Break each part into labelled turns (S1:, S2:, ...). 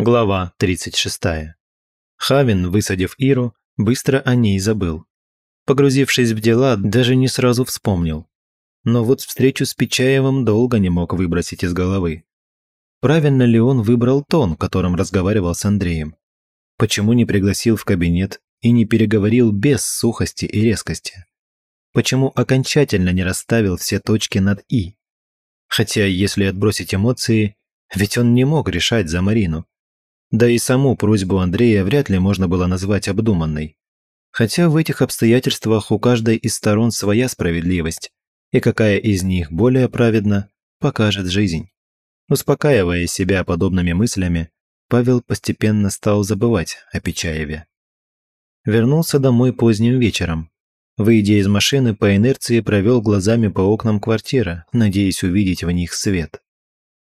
S1: Глава 36. Хавин, высадив Иру, быстро о ней забыл. Погрузившись в дела, даже не сразу вспомнил. Но вот встречу с Печаевым долго не мог выбросить из головы. Правильно ли он выбрал тон, которым разговаривал с Андреем? Почему не пригласил в кабинет и не переговорил без сухости и резкости? Почему окончательно не расставил все точки над «и»? Хотя, если отбросить эмоции, ведь он не мог решать за Марину. Да и саму просьбу Андрея вряд ли можно было назвать обдуманной. Хотя в этих обстоятельствах у каждой из сторон своя справедливость, и какая из них более праведна, покажет жизнь. Успокаивая себя подобными мыслями, Павел постепенно стал забывать о Печаеве. Вернулся домой поздним вечером. Выйдя из машины, по инерции провел глазами по окнам квартиры, надеясь увидеть в них свет.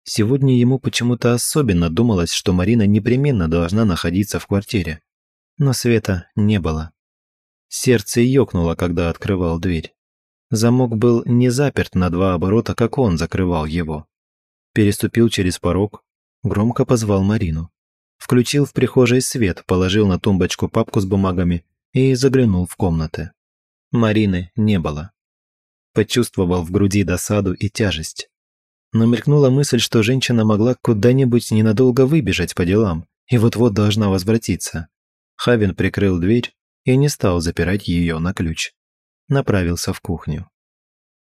S1: Сегодня ему почему-то особенно думалось, что Марина непременно должна находиться в квартире. Но света не было. Сердце ёкнуло, когда открывал дверь. Замок был не заперт на два оборота, как он закрывал его. Переступил через порог, громко позвал Марину. Включил в прихожей свет, положил на тумбочку папку с бумагами и заглянул в комнаты. Марины не было. Почувствовал в груди досаду и тяжесть но мелькнула мысль, что женщина могла куда-нибудь ненадолго выбежать по делам и вот-вот должна возвратиться. Хавин прикрыл дверь и не стал запирать ее на ключ. Направился в кухню.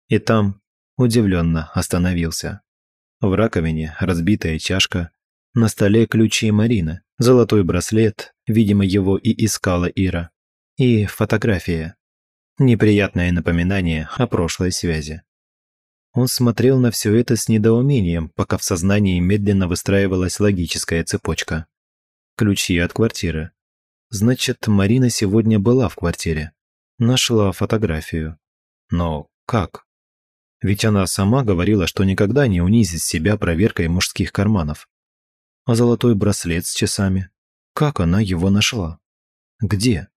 S1: И там удивленно остановился. В раковине разбитая чашка, на столе ключи Марины, золотой браслет, видимо, его и искала Ира, и фотография. Неприятное напоминание о прошлой связи. Он смотрел на все это с недоумением, пока в сознании медленно выстраивалась логическая цепочка. Ключи от квартиры. Значит, Марина сегодня была в квартире. Нашла фотографию. Но как? Ведь она сама говорила, что никогда не унизит себя проверкой мужских карманов. А золотой браслет с часами? Как она его нашла? Где?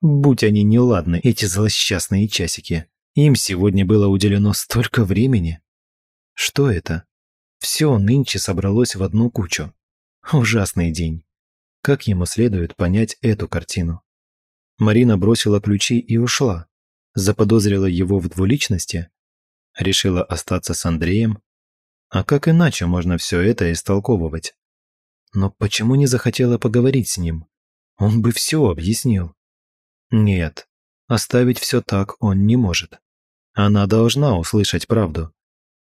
S1: Будь они неладны, эти злосчастные часики. Им сегодня было уделено столько времени. Что это? Все нынче собралось в одну кучу. Ужасный день. Как ему следует понять эту картину? Марина бросила ключи и ушла. Заподозрила его в двуличности? Решила остаться с Андреем? А как иначе можно все это истолковывать? Но почему не захотела поговорить с ним? Он бы все объяснил. Нет, оставить все так он не может. Она должна услышать правду.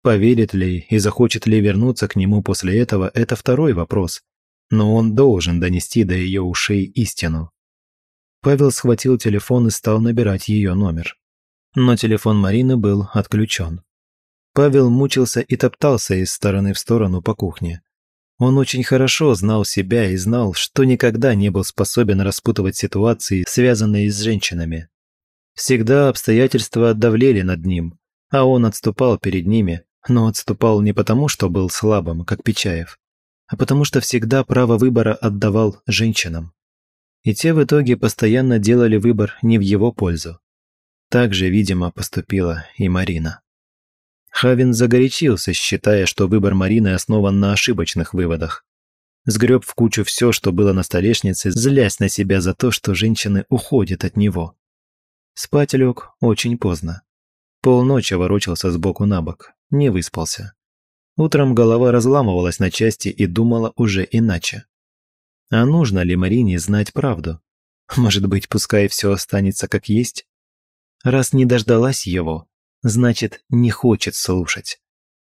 S1: Поверит ли и захочет ли вернуться к нему после этого – это второй вопрос. Но он должен донести до ее ушей истину. Павел схватил телефон и стал набирать ее номер. Но телефон Марины был отключен. Павел мучился и топтался из стороны в сторону по кухне. Он очень хорошо знал себя и знал, что никогда не был способен распутывать ситуации, связанные с женщинами. Всегда обстоятельства давлели над ним, а он отступал перед ними, но отступал не потому, что был слабым, как Печаев, а потому что всегда право выбора отдавал женщинам. И те в итоге постоянно делали выбор не в его пользу. Так же, видимо, поступила и Марина. Хавин загорячился, считая, что выбор Марины основан на ошибочных выводах. Сгреб в кучу все, что было на столешнице, злясь на себя за то, что женщины уходят от него. Спать лег очень поздно. Полночи ворочался сбоку на бок, не выспался. Утром голова разламывалась на части и думала уже иначе. А нужно ли Марине знать правду? Может быть, пускай все останется как есть? Раз не дождалась его, значит, не хочет слушать.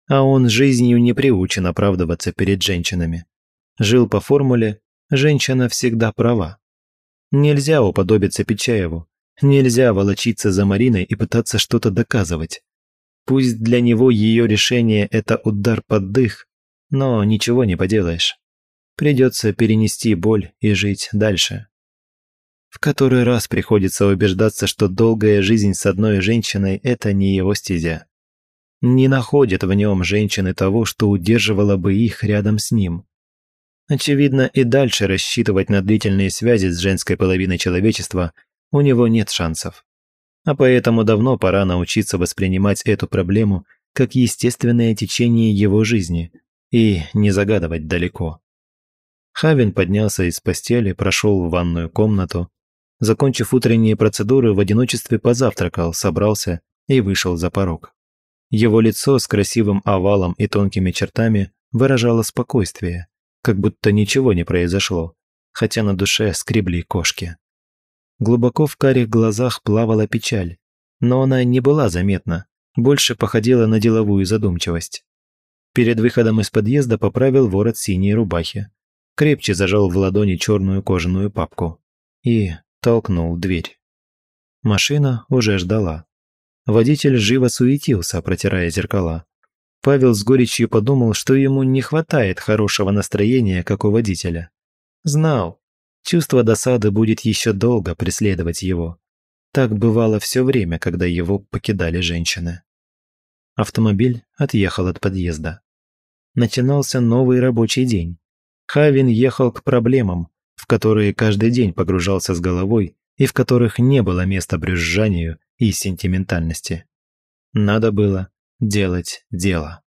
S1: А он жизнью не приучен оправдываться перед женщинами. Жил по формуле «женщина всегда права». Нельзя уподобиться Печаеву, Нельзя волочиться за Мариной и пытаться что-то доказывать. Пусть для него ее решение – это удар под дых, но ничего не поделаешь. Придется перенести боль и жить дальше. В который раз приходится убеждаться, что долгая жизнь с одной женщиной – это не его стезя. Не находят в нем женщины того, что удерживало бы их рядом с ним. Очевидно, и дальше рассчитывать на длительные связи с женской половиной человечества у него нет шансов. А поэтому давно пора научиться воспринимать эту проблему как естественное течение его жизни и не загадывать далеко. Хавин поднялся из постели, прошел в ванную комнату. Закончив утренние процедуры, в одиночестве позавтракал, собрался и вышел за порог. Его лицо с красивым овалом и тонкими чертами выражало спокойствие, как будто ничего не произошло, хотя на душе скребли кошки. Глубоко в карих глазах плавала печаль, но она не была заметна, больше походила на деловую задумчивость. Перед выходом из подъезда поправил ворот синей рубахи, крепче зажал в ладони черную кожаную папку и толкнул дверь. Машина уже ждала. Водитель живо суетился, протирая зеркала. Павел с горечью подумал, что ему не хватает хорошего настроения, как у водителя. Знал, чувство досады будет еще долго преследовать его. Так бывало все время, когда его покидали женщины. Автомобиль отъехал от подъезда. Начинался новый рабочий день. Хавин ехал к проблемам, в которые каждый день погружался с головой и в которых не было места брюзжанию и сентиментальности. Надо было делать дело.